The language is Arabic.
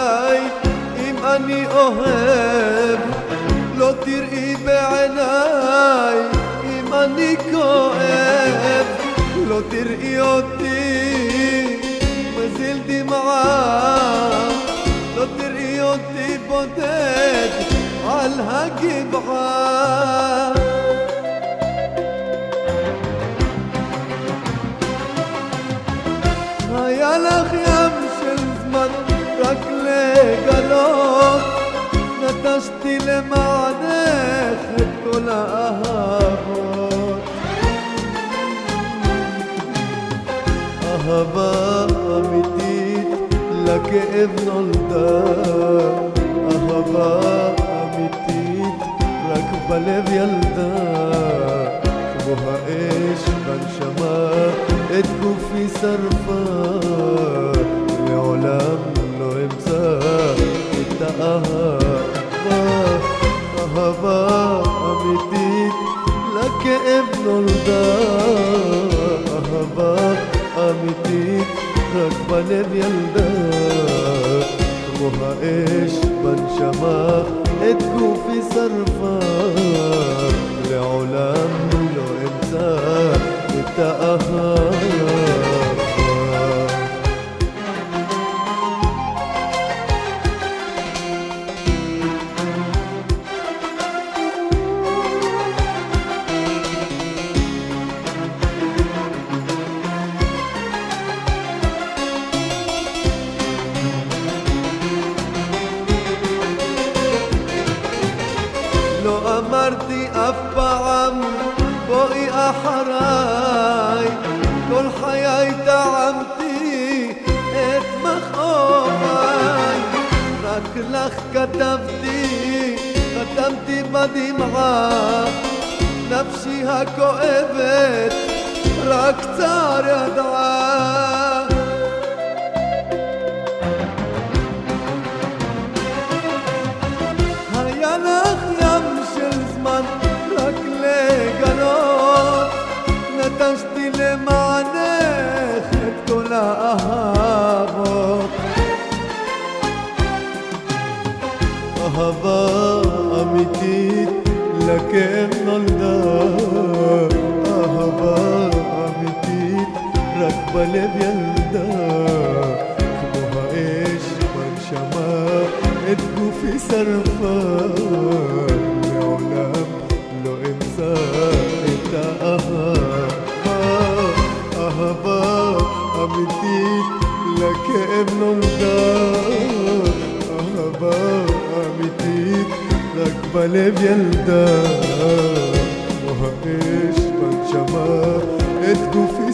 علي إم أني أهب لو ترقي بعيناي إم أني كئب لو ترقي اوتي ما زلتي معاك لو ترقي اوتي بودد عالهاجي بعاك يا لخ يا לגלות נטשתי למענך את כל האהבות. אהבה אמיתית לכאב נולדה אהבה אמיתית רק בלב ילדה. כמו האש בנשמה את גופי שרפה أمديك لك ابن الباب أمديك بنيم يلدا مها إيش بنشما اتكو في صرفا لعلام لو انسان اتأهب לך כתבתי חתמתי בדמעה. נפשי הכואבת רק צער ידעה. היה قلب يلداك كمها إيش برشما ادقو في سرفاك العلام لو امساك إنت أها. أها اهبا امديك لك ابن أها اهبا امديك لك قلب يلداك كمها إيش برشما ادقو في